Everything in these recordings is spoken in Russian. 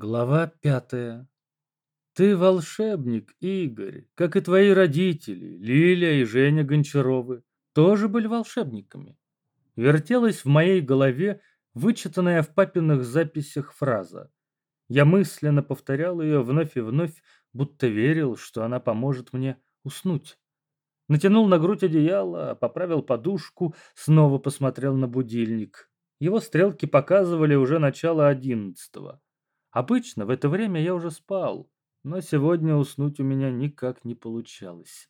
Глава пятая. Ты волшебник, Игорь, как и твои родители, Лиля и Женя Гончаровы, тоже были волшебниками. Вертелась в моей голове вычитанная в папиных записях фраза. Я мысленно повторял ее вновь и вновь, будто верил, что она поможет мне уснуть. Натянул на грудь одеяло, поправил подушку, снова посмотрел на будильник. Его стрелки показывали уже начало одиннадцатого. Обычно в это время я уже спал, но сегодня уснуть у меня никак не получалось.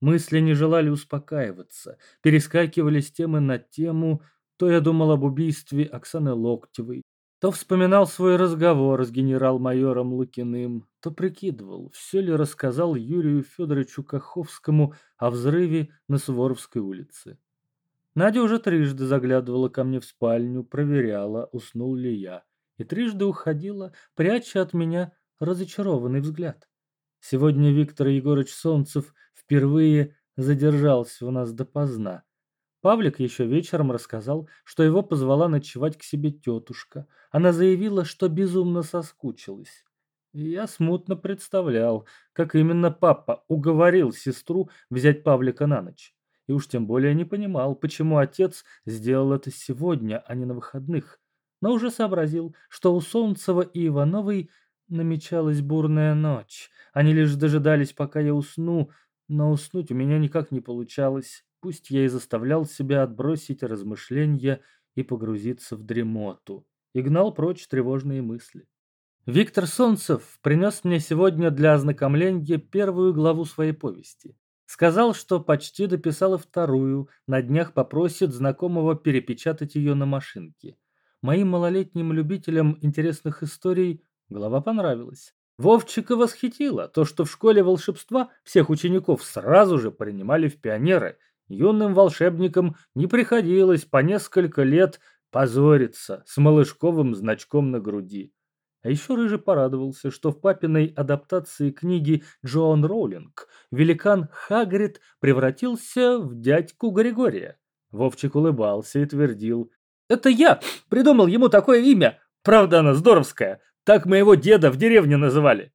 Мысли не желали успокаиваться, перескакивали с темы на тему, то я думал об убийстве Оксаны Локтевой, то вспоминал свой разговор с генерал-майором Лукиным, то прикидывал, все ли рассказал Юрию Федоровичу Каховскому о взрыве на Суворовской улице. Надя уже трижды заглядывала ко мне в спальню, проверяла, уснул ли я и трижды уходила, пряча от меня разочарованный взгляд. Сегодня Виктор Егорович Солнцев впервые задержался у нас допоздна. Павлик еще вечером рассказал, что его позвала ночевать к себе тетушка. Она заявила, что безумно соскучилась. Я смутно представлял, как именно папа уговорил сестру взять Павлика на ночь. И уж тем более не понимал, почему отец сделал это сегодня, а не на выходных но уже сообразил, что у Солнцева и Ивановой намечалась бурная ночь. Они лишь дожидались, пока я усну, но уснуть у меня никак не получалось. Пусть я и заставлял себя отбросить размышления и погрузиться в дремоту. И гнал прочь тревожные мысли. Виктор Солнцев принес мне сегодня для ознакомления первую главу своей повести. Сказал, что почти дописал и вторую, на днях попросит знакомого перепечатать ее на машинке. Моим малолетним любителям интересных историй глава понравилась. Вовчика восхитило то, что в школе волшебства всех учеников сразу же принимали в пионеры. Юным волшебникам не приходилось по несколько лет позориться с малышковым значком на груди. А еще Рыжий порадовался, что в папиной адаптации книги Джоан Роулинг великан Хагрид превратился в дядьку Григория. Вовчик улыбался и твердил это я придумал ему такое имя. Правда, оно здоровское. Так моего деда в деревне называли.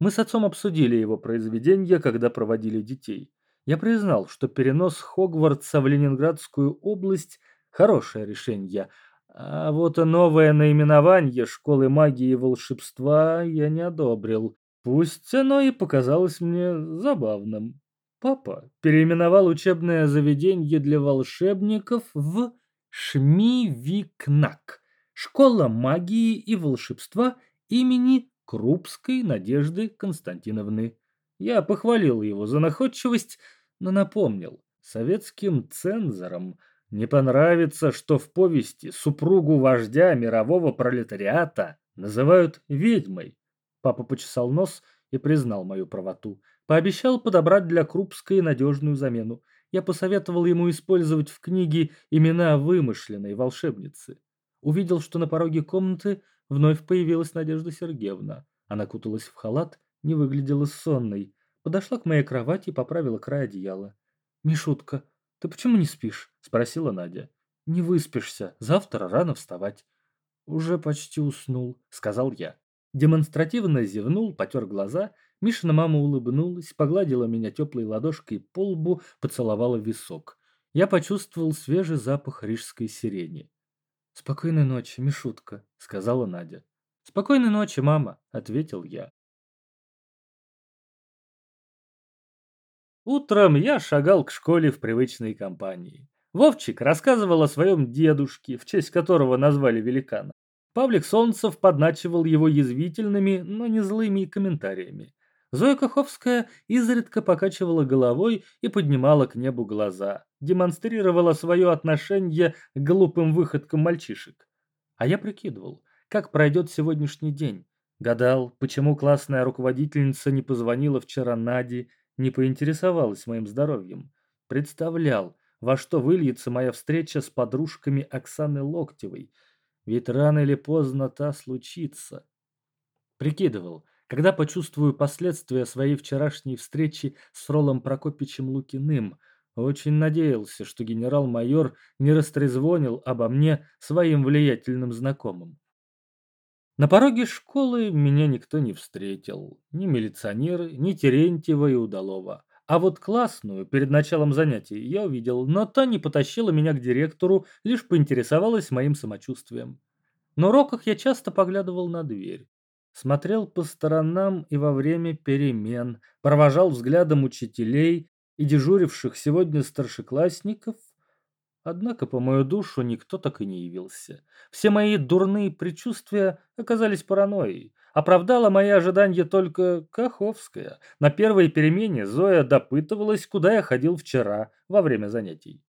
Мы с отцом обсудили его произведение, когда проводили детей. Я признал, что перенос Хогвартса в Ленинградскую область – хорошее решение. А вот новое наименование школы магии и волшебства я не одобрил. Пусть оно и показалось мне забавным. Папа переименовал учебное заведение для волшебников в Шмивикнак. Школа магии и волшебства имени Крупской Надежды Константиновны. Я похвалил его за находчивость, но напомнил, советским цензорам не понравится, что в повести супругу вождя мирового пролетариата называют ведьмой. Папа почесал нос и признал мою правоту. Пообещал подобрать для Крупской надежную замену я посоветовал ему использовать в книге имена вымышленной волшебницы. Увидел, что на пороге комнаты вновь появилась Надежда Сергеевна. Она куталась в халат, не выглядела сонной. Подошла к моей кровати и поправила край одеяла. «Мишутка, ты почему не спишь?» – спросила Надя. «Не выспишься. Завтра рано вставать». «Уже почти уснул», – сказал я. Демонстративно зевнул, потер глаза Мишина мама улыбнулась, погладила меня теплой ладошкой по лбу, поцеловала висок. Я почувствовал свежий запах рижской сирени. «Спокойной ночи, Мишутка», — сказала Надя. «Спокойной ночи, мама», — ответил я. Утром я шагал к школе в привычной компании. Вовчик рассказывал о своем дедушке, в честь которого назвали великана. Павлик Солнцев подначивал его язвительными, но не злыми комментариями. Зоя Каховская изредка покачивала головой и поднимала к небу глаза, демонстрировала свое отношение к глупым выходкам мальчишек. А я прикидывал, как пройдет сегодняшний день. Гадал, почему классная руководительница не позвонила вчера Наде, не поинтересовалась моим здоровьем. Представлял, во что выльется моя встреча с подружками Оксаны Локтевой. Ведь рано или поздно та случится. Прикидывал, когда почувствую последствия своей вчерашней встречи с Ролом Прокопичем Лукиным. Очень надеялся, что генерал-майор не растрезвонил обо мне своим влиятельным знакомым. На пороге школы меня никто не встретил. Ни милиционеры, ни Терентьева и Удалова. А вот классную перед началом занятий я увидел, но та не потащила меня к директору, лишь поинтересовалась моим самочувствием. На уроках я часто поглядывал на дверь. Смотрел по сторонам и во время перемен, провожал взглядом учителей и дежуривших сегодня старшеклассников. Однако по мою душу никто так и не явился. Все мои дурные предчувствия оказались паранойей. Оправдала мои ожидания только Каховская. На первой перемене Зоя допытывалась, куда я ходил вчера во время занятий.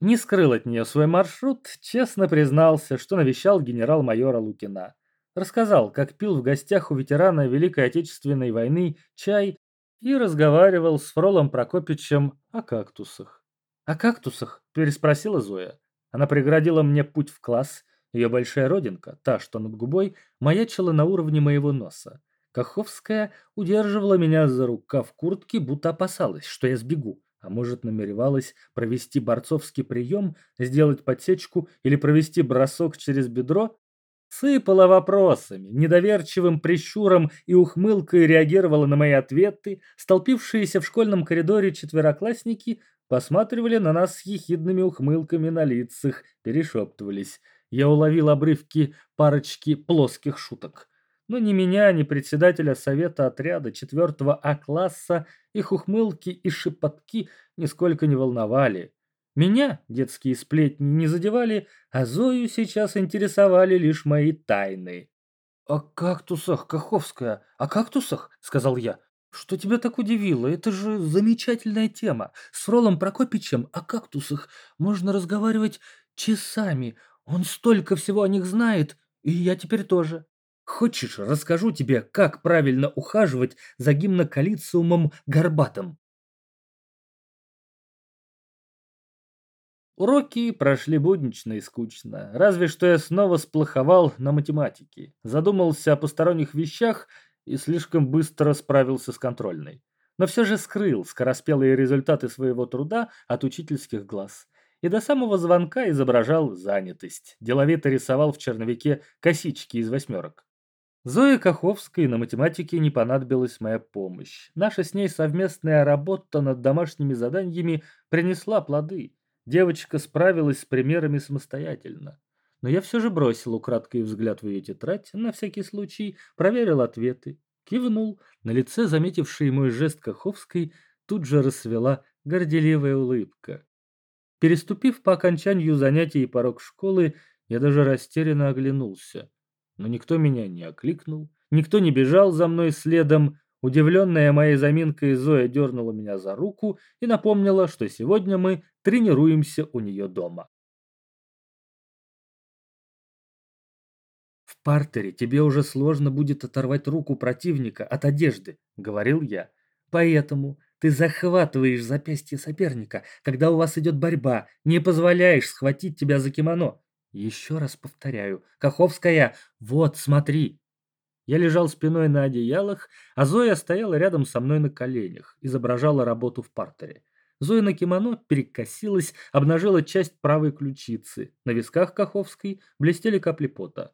Не скрыл от нее свой маршрут, честно признался, что навещал генерал-майора Лукина. Рассказал, как пил в гостях у ветерана Великой Отечественной войны чай и разговаривал с Фролом Прокопичем о кактусах. «О кактусах?» – переспросила Зоя. Она преградила мне путь в класс – ее большая родинка, та, что над губой, маячила на уровне моего носа. Каховская удерживала меня за рукав куртки, будто опасалась, что я сбегу, а может намеревалась провести борцовский прием, сделать подсечку или провести бросок через бедро. Сыпала вопросами, недоверчивым прищуром и ухмылкой реагировала на мои ответы, столпившиеся в школьном коридоре четвероклассники посматривали на нас с ехидными ухмылками на лицах, перешептывались – я уловил обрывки парочки плоских шуток. Но ни меня, ни председателя совета отряда 4 А-класса их ухмылки и шепотки нисколько не волновали. Меня детские сплетни не задевали, а Зою сейчас интересовали лишь мои тайны. «О кактусах, Каховская, о кактусах?» — сказал я. «Что тебя так удивило? Это же замечательная тема. С Фролом Прокопичем о кактусах можно разговаривать часами. Он столько всего о них знает, и я теперь тоже. Хочешь, расскажу тебе, как правильно ухаживать за гимнокалициумом горбатым? Уроки прошли буднично и скучно, разве что я снова сплоховал на математике, задумался о посторонних вещах и слишком быстро справился с контрольной. Но все же скрыл скороспелые результаты своего труда от учительских глаз и до самого звонка изображал занятость. Деловито рисовал в черновике косички из восьмерок. Зое Каховской на математике не понадобилась моя помощь. Наша с ней совместная работа над домашними заданиями принесла плоды. Девочка справилась с примерами самостоятельно. Но я все же бросил украдкой взгляд в ее тетрадь, на всякий случай, проверил ответы, кивнул. На лице, заметивший мой жест Каховской, тут же расцвела горделивая улыбка. Переступив по окончанию занятий порог школы, я даже растерянно оглянулся. Но никто меня не окликнул, никто не бежал за мной следом. Удивленная моей заминкой Зоя дернула меня за руку и напомнила, что сегодня мы тренируемся у нее дома. «В партере тебе уже сложно будет оторвать руку противника от одежды», — говорил я. «Поэтому ты захватываешь запястье соперника, когда у вас идет борьба, не позволяешь схватить тебя за кимоно. Еще раз повторяю, Каховская, вот смотри. Я лежал спиной на одеялах, а Зоя стояла рядом со мной на коленях, изображала работу в партере. Зоя на кимоно перекосилась, обнажила часть правой ключицы. На висках Каховской блестели капли пота.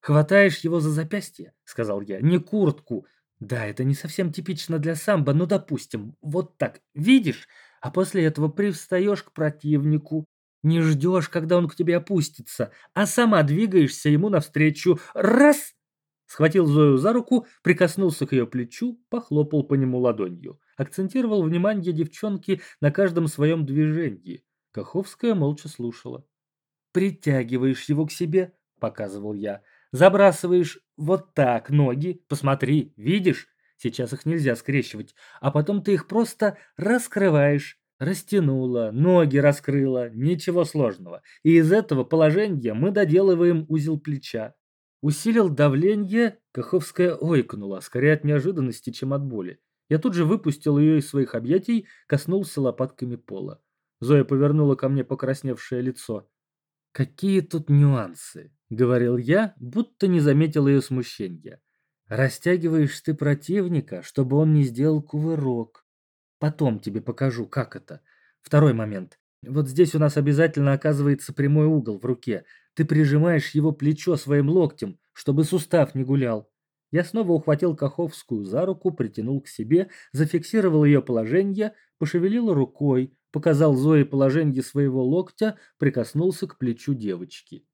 «Хватаешь его за запястье?» — сказал я. «Не куртку, да, это не совсем типично для самбо, но допустим, вот так, видишь, а после этого привстаешь к противнику, не ждешь, когда он к тебе опустится, а сама двигаешься ему навстречу. Раз! Схватил Зою за руку, прикоснулся к ее плечу, похлопал по нему ладонью. Акцентировал внимание девчонки на каждом своем движении. Каховская молча слушала. «Притягиваешь его к себе», — показывал я. Забрасываешь вот так ноги, посмотри, видишь? Сейчас их нельзя скрещивать. А потом ты их просто раскрываешь. Растянула, ноги раскрыла, ничего сложного. И из этого положения мы доделываем узел плеча. Усилил давление, Каховская ойкнула, скорее от неожиданности, чем от боли. Я тут же выпустил ее из своих объятий, коснулся лопатками пола. Зоя повернула ко мне покрасневшее лицо. «Какие тут нюансы?» — говорил я, будто не заметил ее смущения. «Растягиваешь ты противника, чтобы он не сделал кувырок. Потом тебе покажу, как это. Второй момент. Вот здесь у нас обязательно оказывается прямой угол в руке. Ты прижимаешь его плечо своим локтем, чтобы сустав не гулял. Я снова ухватил Каховскую за руку, притянул к себе, зафиксировал ее положение, пошевелил рукой, показал Зое положение своего локтя, прикоснулся к плечу девочки.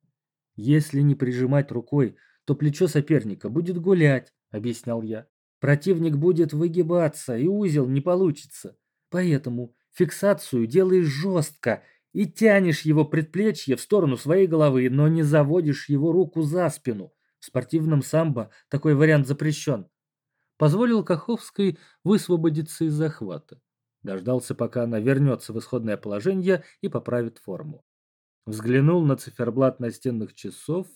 «Если не прижимать рукой, то плечо соперника будет гулять», — объяснял я. «Противник будет выгибаться, и узел не получится. Поэтому фиксацию делаешь жестко и тянешь его предплечье в сторону своей головы, но не заводишь его руку за спину. В спортивном самбо такой вариант запрещен. Позволил Каховской высвободиться из захвата. Дождался, пока она вернется в исходное положение и поправит форму. Взглянул на циферблат настенных часов.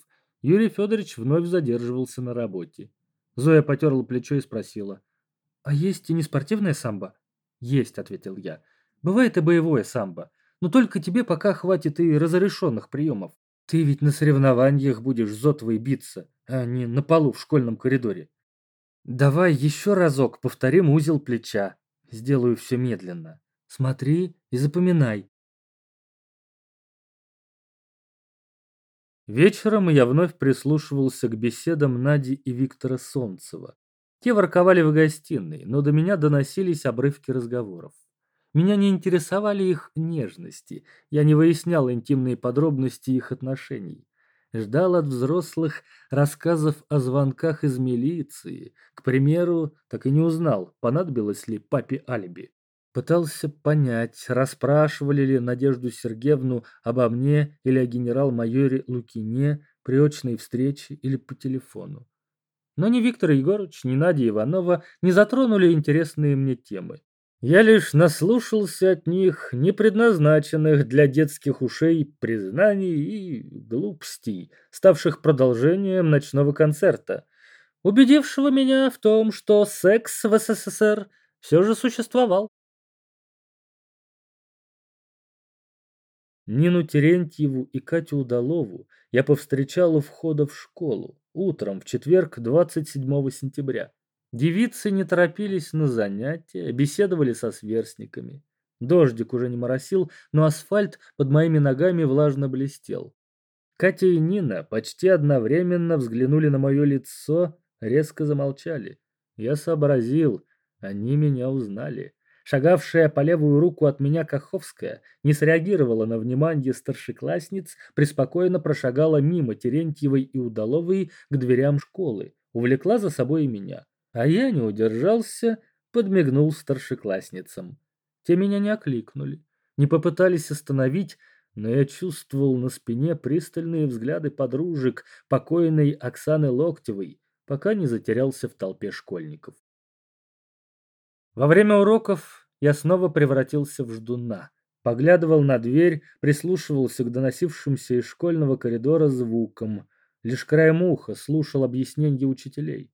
Юрий Федорович вновь задерживался на работе. Зоя потерла плечо и спросила. «А есть и не спортивное самбо?» «Есть», — ответил я. «Бывает и боевое самбо. Но только тебе пока хватит и разрешенных приемов. Ты ведь на соревнованиях будешь зотовой биться, а не на полу в школьном коридоре. Давай еще разок повторим узел плеча. Сделаю все медленно. Смотри и запоминай. Вечером я вновь прислушивался к беседам Нади и Виктора Солнцева. Те ворковали в гостиной, но до меня доносились обрывки разговоров. Меня не интересовали их нежности, я не выяснял интимные подробности их отношений. Ждал от взрослых рассказов о звонках из милиции. К примеру, так и не узнал, понадобилось ли папе алиби. Пытался понять, расспрашивали ли Надежду Сергеевну обо мне или о генерал-майоре Лукине при очной встрече или по телефону. Но ни Виктор Егорович, ни Надя Иванова не затронули интересные мне темы. Я лишь наслушался от них непредназначенных для детских ушей признаний и глупостей, ставших продолжением ночного концерта, убедившего меня в том, что секс в СССР все же существовал. Нину Терентьеву и Катю Удалову я повстречал у входа в школу утром в четверг 27 сентября. Девицы не торопились на занятия, беседовали со сверстниками. Дождик уже не моросил, но асфальт под моими ногами влажно блестел. Катя и Нина почти одновременно взглянули на мое лицо, резко замолчали. Я сообразил, они меня узнали. Шагавшая по левую руку от меня Каховская не среагировала на внимание старшеклассниц, преспокойно прошагала мимо Терентьевой и Удаловой к дверям школы, увлекла за собой и меня. А я не удержался, подмигнул старшеклассницам. Те меня не окликнули, не попытались остановить, но я чувствовал на спине пристальные взгляды подружек покойной Оксаны Локтевой, пока не затерялся в толпе школьников. Во время уроков я снова превратился в ждуна. Поглядывал на дверь, прислушивался к доносившимся из школьного коридора звукам. Лишь краем уха слушал объяснения учителей.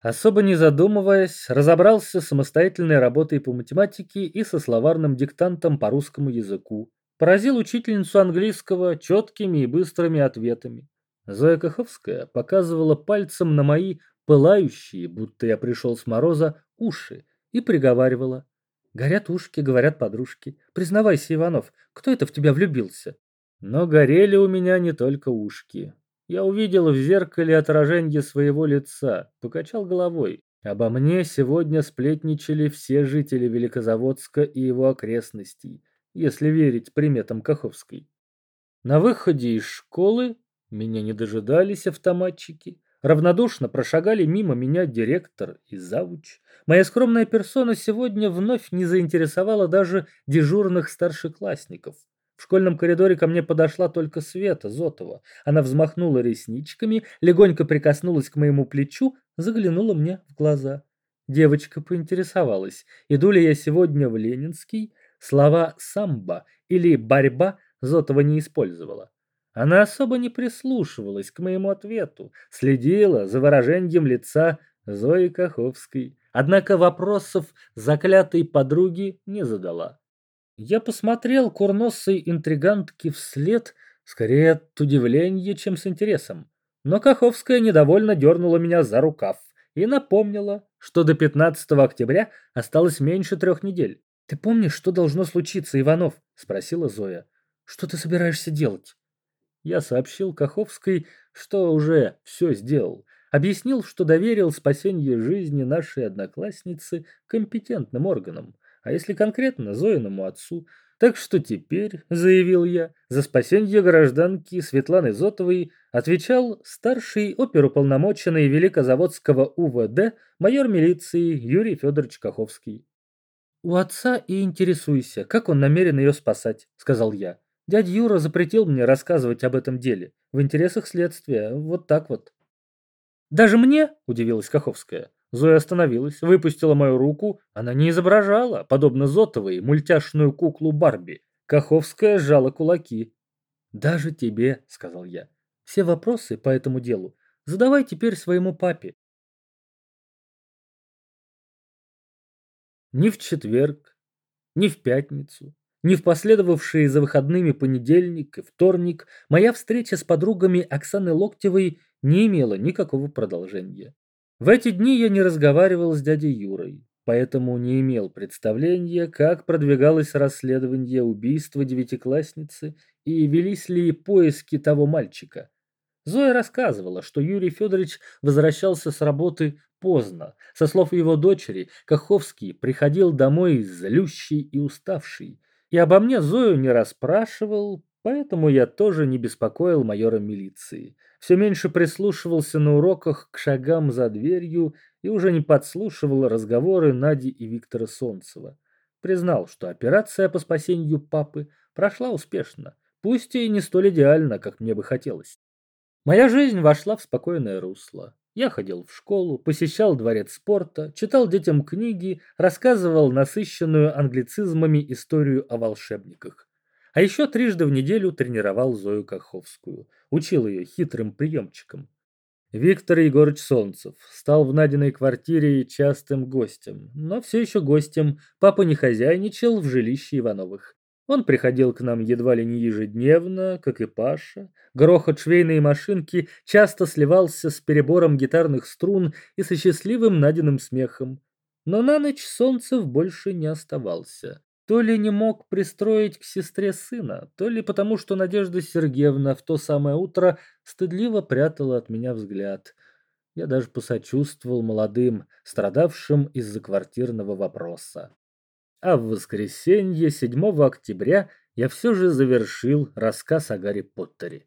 Особо не задумываясь, разобрался с самостоятельной работой по математике и со словарным диктантом по русскому языку. Поразил учительницу английского четкими и быстрыми ответами. Зоя Каховская показывала пальцем на мои пылающие, будто я пришел с мороза, уши и приговаривала. «Горят ушки, говорят подружки. Признавайся, Иванов, кто это в тебя влюбился?» Но горели у меня не только ушки. Я увидел в зеркале отражение своего лица, покачал головой. Обо мне сегодня сплетничали все жители Великозаводска и его окрестностей, если верить приметам Каховской. На выходе из школы меня не дожидались автоматчики. Равнодушно прошагали мимо меня директор и завуч. Моя скромная персона сегодня вновь не заинтересовала даже дежурных старшеклассников. В школьном коридоре ко мне подошла только Света Зотова. Она взмахнула ресничками, легонько прикоснулась к моему плечу, заглянула мне в глаза. Девочка поинтересовалась, иду ли я сегодня в Ленинский. Слова «самбо» или «борьба» Зотова не использовала. Она особо не прислушивалась к моему ответу, следила за выражением лица Зои Каховской. Однако вопросов заклятой подруги не задала. Я посмотрел курносой интригантке вслед, скорее от удивления, чем с интересом. Но Каховская недовольно дернула меня за рукав и напомнила, что до 15 октября осталось меньше трех недель. «Ты помнишь, что должно случиться, Иванов?» – спросила Зоя. «Что ты собираешься делать?» Я сообщил Каховской, что уже все сделал. Объяснил, что доверил спасение жизни нашей одноклассницы компетентным органам, а если конкретно, Зоиному отцу. Так что теперь, заявил я, за спасение гражданки Светланы Зотовой отвечал старший оперуполномоченный Великозаводского УВД майор милиции Юрий Федорович Каховский. «У отца и интересуйся, как он намерен ее спасать», — сказал я. «Дядя Юра запретил мне рассказывать об этом деле. В интересах следствия. Вот так вот». «Даже мне?» – удивилась Каховская. Зоя остановилась, выпустила мою руку. Она не изображала, подобно Зотовой, мультяшную куклу Барби. Каховская сжала кулаки. «Даже тебе», – сказал я. «Все вопросы по этому делу задавай теперь своему папе. Ни в четверг, ни в пятницу, ни в последовавшие за выходными понедельник и вторник моя встреча с подругами Оксаны Локтевой не имела никакого продолжения. В эти дни я не разговаривал с дядей Юрой, поэтому не имел представления, как продвигалось расследование убийства девятиклассницы и велись ли поиски того мальчика. Зоя рассказывала, что Юрий Федорович возвращался с работы поздно. Со слов его дочери, Каховский приходил домой злющий и уставший. И обо мне Зою не расспрашивал, поэтому я тоже не беспокоил майора милиции. Все меньше прислушивался на уроках к шагам за дверью и уже не подслушивал разговоры Нади и Виктора Солнцева. Признал, что операция по спасению папы прошла успешно, пусть и не столь идеально, как мне бы хотелось. Моя жизнь вошла в спокойное русло. Я ходил в школу, посещал дворец спорта, читал детям книги, рассказывал насыщенную англицизмами историю о волшебниках. А еще трижды в неделю тренировал Зою Каховскую, учил ее хитрым приемчикам. Виктор Егорович Солнцев стал в Надиной квартире частым гостем, но все еще гостем папа не хозяйничал в жилище Ивановых. Он приходил к нам едва ли не ежедневно, как и Паша. Грохот швейной машинки часто сливался с перебором гитарных струн и со счастливым Надиным смехом. Но на ночь Солнцев больше не оставался. То ли не мог пристроить к сестре сына, то ли потому, что Надежда Сергеевна в то самое утро стыдливо прятала от меня взгляд. Я даже посочувствовал молодым, страдавшим из-за квартирного вопроса. А в воскресенье, 7 октября, я все же завершил рассказ о Гарри Поттере.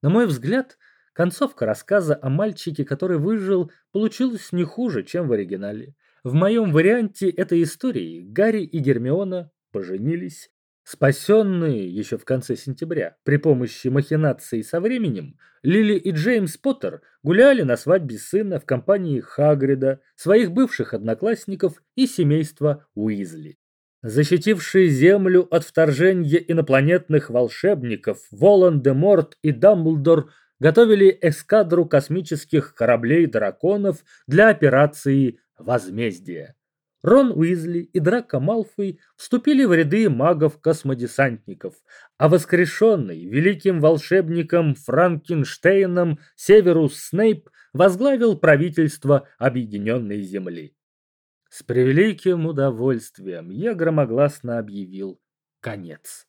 На мой взгляд, концовка рассказа о мальчике, который выжил, получилась не хуже, чем в оригинале. В моем варианте этой истории Гарри и Гермиона поженились. Спасенные еще в конце сентября при помощи махинаций со временем, Лили и Джеймс Поттер гуляли на свадьбе сына в компании Хагрида, своих бывших одноклассников и семейства Уизли. Защитившие Землю от вторжения инопланетных волшебников, Волан-де-Морт и Дамблдор готовили эскадру космических кораблей-драконов для операции «Возмездие». Рон Уизли и Драко Малфой вступили в ряды магов-космодесантников, а воскрешенный великим волшебником Франкенштейном Северус Снейп возглавил правительство Объединенной Земли. С превеликим удовольствием я громогласно объявил конец.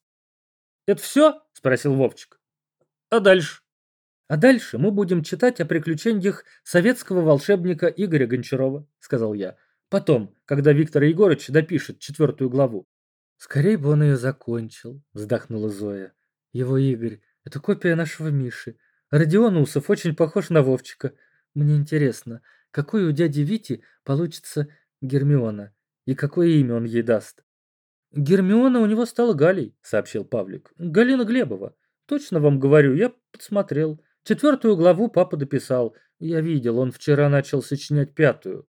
«Это все?» – спросил Вовчик. «А дальше?» «А дальше мы будем читать о приключениях советского волшебника Игоря Гончарова», – сказал я. «Потом, когда Виктор Егорыч допишет четвертую главу». «Скорее бы он ее закончил», – вздохнула Зоя. «Его Игорь – это копия нашего Миши. Родион Усов очень похож на Вовчика. Мне интересно, какой у дяди Вити получится Гермиона. И какое имя он ей даст? Гермиона у него стала Галей, сообщил Павлик. Галина Глебова. Точно вам говорю, я подсмотрел. Четвертую главу папа дописал. Я видел, он вчера начал сочинять пятую.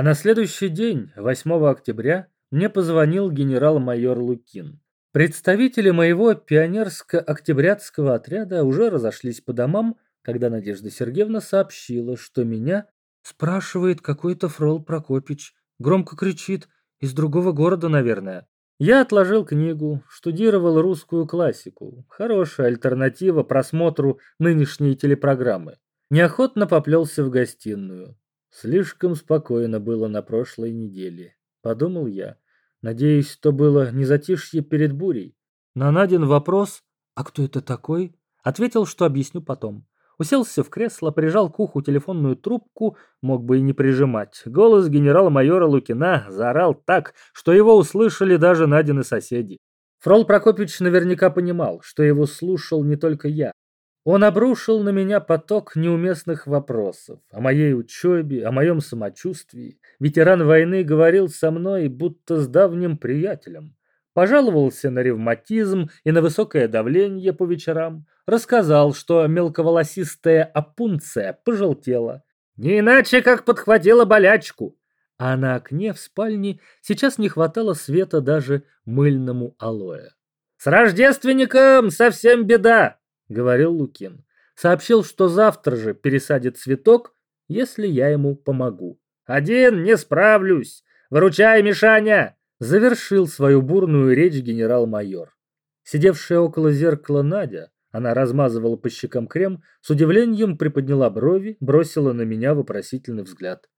А на следующий день, 8 октября, мне позвонил генерал-майор Лукин. Представители моего пионерско-октябрятского отряда уже разошлись по домам, когда Надежда Сергеевна сообщила, что меня спрашивает какой-то Фрол Прокопич, громко кричит, из другого города, наверное. Я отложил книгу, штудировал русскую классику. Хорошая альтернатива просмотру нынешней телепрограммы. Неохотно поплелся в гостиную. Слишком спокойно было на прошлой неделе, подумал я. Надеюсь, то было не затишье перед бурей. На Надин вопрос «А кто это такой?» ответил, что объясню потом. Уселся в кресло, прижал к уху телефонную трубку, мог бы и не прижимать. Голос генерала-майора Лукина заорал так, что его услышали даже Надины соседи. Фрол Прокопьевич наверняка понимал, что его слушал не только я. Он обрушил на меня поток неуместных вопросов о моей учебе, о моем самочувствии. Ветеран войны говорил со мной, будто с давним приятелем. Пожаловался на ревматизм и на высокое давление по вечерам. Рассказал, что мелковолосистая опунция пожелтела. Не иначе, как подхватила болячку. А на окне в спальне сейчас не хватало света даже мыльному алоэ. «С рождественником совсем беда!» — говорил Лукин. Сообщил, что завтра же пересадит цветок, если я ему помогу. «Один не справлюсь! Выручай, Мишаня!» Завершил свою бурную речь генерал-майор. Сидевшая около зеркала Надя, она размазывала по щекам крем, с удивлением приподняла брови, бросила на меня вопросительный взгляд.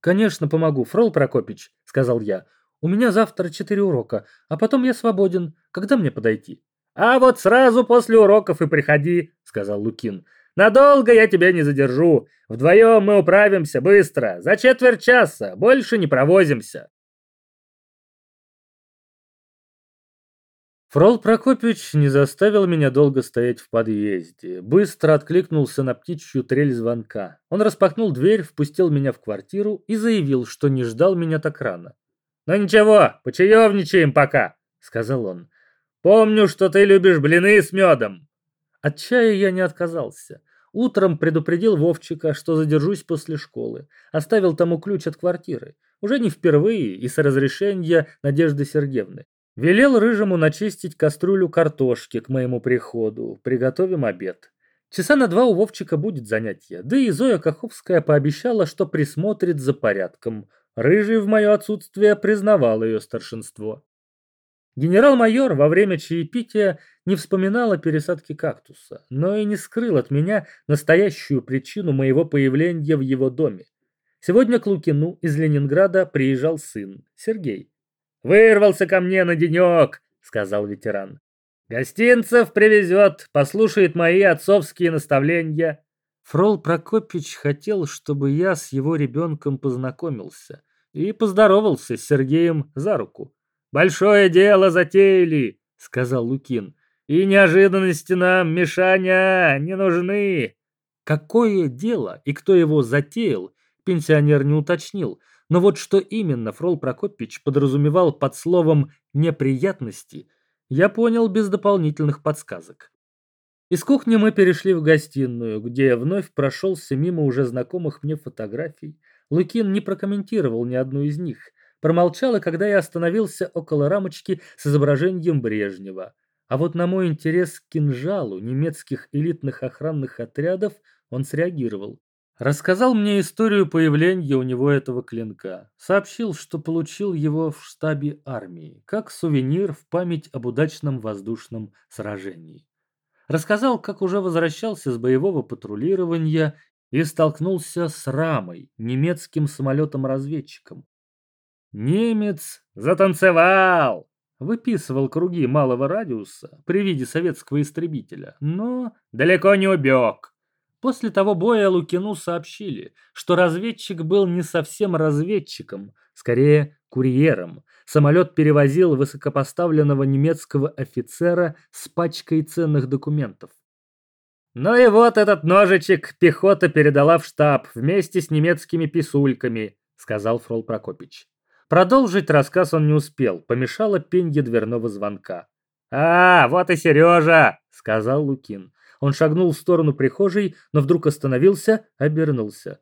«Конечно, помогу, Фрол Прокопич», — сказал я. «У меня завтра четыре урока, а потом я свободен. Когда мне подойти?» «А вот сразу после уроков и приходи», — сказал Лукин. «Надолго я тебя не задержу. Вдвоем мы управимся быстро, за четверть часа, больше не провозимся». Фрол Прокопьевич не заставил меня долго стоять в подъезде. Быстро откликнулся на птичью трель звонка. Он распахнул дверь, впустил меня в квартиру и заявил, что не ждал меня так рано. «Ну ничего, почаевничаем пока», — сказал он. «Помню, что ты любишь блины с медом». От чая я не отказался. Утром предупредил Вовчика, что задержусь после школы. Оставил тому ключ от квартиры. Уже не впервые и с разрешения Надежды Сергеевны. Велел Рыжему начистить кастрюлю картошки к моему приходу. Приготовим обед. Часа на два у Вовчика будет занятие. Да и Зоя Каховская пообещала, что присмотрит за порядком. Рыжий в мое отсутствие признавал ее старшинство. Генерал-майор во время чаепития не вспоминал о пересадке кактуса, но и не скрыл от меня настоящую причину моего появления в его доме. Сегодня к Лукину из Ленинграда приезжал сын, Сергей. «Вырвался ко мне на денек», — сказал ветеран. «Гостинцев привезет, послушает мои отцовские наставления». Фрол Прокопич хотел, чтобы я с его ребенком познакомился и поздоровался с Сергеем за руку. «Большое дело затеяли», — сказал Лукин. «И неожиданности нам, Мишаня, не нужны». Какое дело и кто его затеял, пенсионер не уточнил, но вот что именно Фрол Прокопич подразумевал под словом «неприятности», я понял без дополнительных подсказок. Из кухни мы перешли в гостиную, где я вновь прошелся мимо уже знакомых мне фотографий. Лукин не прокомментировал ни одну из них. Промолчал, и когда я остановился около рамочки с изображением Брежнева. А вот на мой интерес к кинжалу немецких элитных охранных отрядов он среагировал. Рассказал мне историю появления у него этого клинка. Сообщил, что получил его в штабе армии, как сувенир в память об удачном воздушном сражении. Рассказал, как уже возвращался с боевого патрулирования и столкнулся с Рамой, немецким самолетом-разведчиком. Немец затанцевал, выписывал круги малого радиуса при виде советского истребителя, но далеко не убег. После того боя Лукину сообщили, что разведчик был не совсем разведчиком, скорее курьером. Самолет перевозил высокопоставленного немецкого офицера с пачкой ценных документов. Ну и вот этот ножичек пехота передала в штаб вместе с немецкими писульками, сказал Фрол Прокопич. Продолжить рассказ он не успел, помешало пенье дверного звонка. «А, вот и Сережа!» — сказал Лукин. Он шагнул в сторону прихожей, но вдруг остановился, обернулся.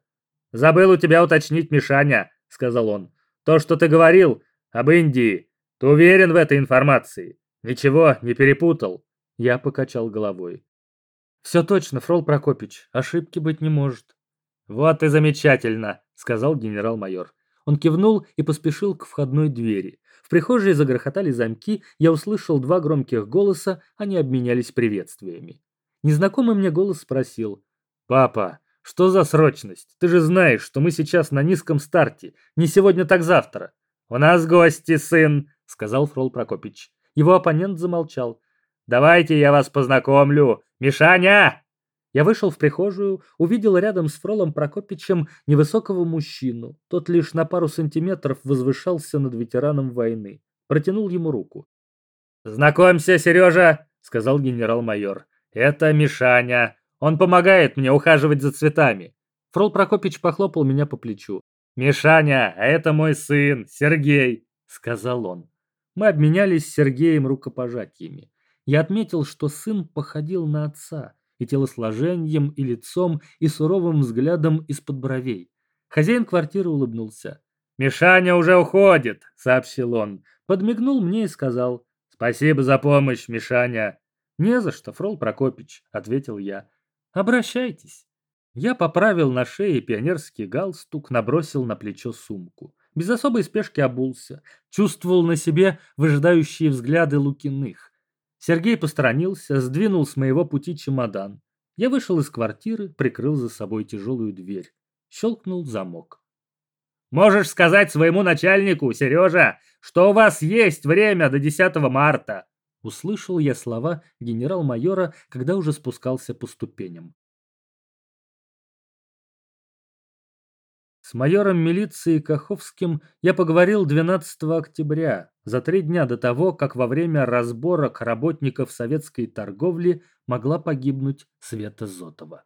«Забыл у тебя уточнить, Мишаня», — сказал он. «То, что ты говорил об Индии, ты уверен в этой информации? Ничего не перепутал?» Я покачал головой. «Все точно, Фрол Прокопич, ошибки быть не может». «Вот и замечательно», — сказал генерал-майор. Он кивнул и поспешил к входной двери. В прихожей загрохотали замки, я услышал два громких голоса, они обменялись приветствиями. Незнакомый мне голос спросил. «Папа, что за срочность? Ты же знаешь, что мы сейчас на низком старте. Не сегодня, так завтра». «У нас гости, сын», — сказал Фрол Прокопич. Его оппонент замолчал. «Давайте я вас познакомлю! Мишаня!» Я вышел в прихожую, увидел рядом с Фролом Прокопичем невысокого мужчину. Тот лишь на пару сантиметров возвышался над ветераном войны. Протянул ему руку. «Знакомься, Сережа!» — сказал генерал-майор. «Это Мишаня. Он помогает мне ухаживать за цветами». Фрол Прокопич похлопал меня по плечу. «Мишаня, а это мой сын, Сергей!» — сказал он. Мы обменялись с Сергеем рукопожатиями. Я отметил, что сын походил на отца и телосложением, и лицом, и суровым взглядом из-под бровей. Хозяин квартиры улыбнулся. «Мишаня уже уходит», — сообщил он. Подмигнул мне и сказал. «Спасибо за помощь, Мишаня». «Не за что, Фрол Прокопич», — ответил я. «Обращайтесь». Я поправил на шее пионерский галстук, набросил на плечо сумку. Без особой спешки обулся. Чувствовал на себе выжидающие взгляды Лукиных. Сергей посторонился, сдвинул с моего пути чемодан. Я вышел из квартиры, прикрыл за собой тяжелую дверь. Щелкнул замок. «Можешь сказать своему начальнику, Сережа, что у вас есть время до 10 марта!» Услышал я слова генерал-майора, когда уже спускался по ступеням. С майором милиции Каховским я поговорил 12 октября, за три дня до того, как во время разборок работников советской торговли могла погибнуть Света Зотова.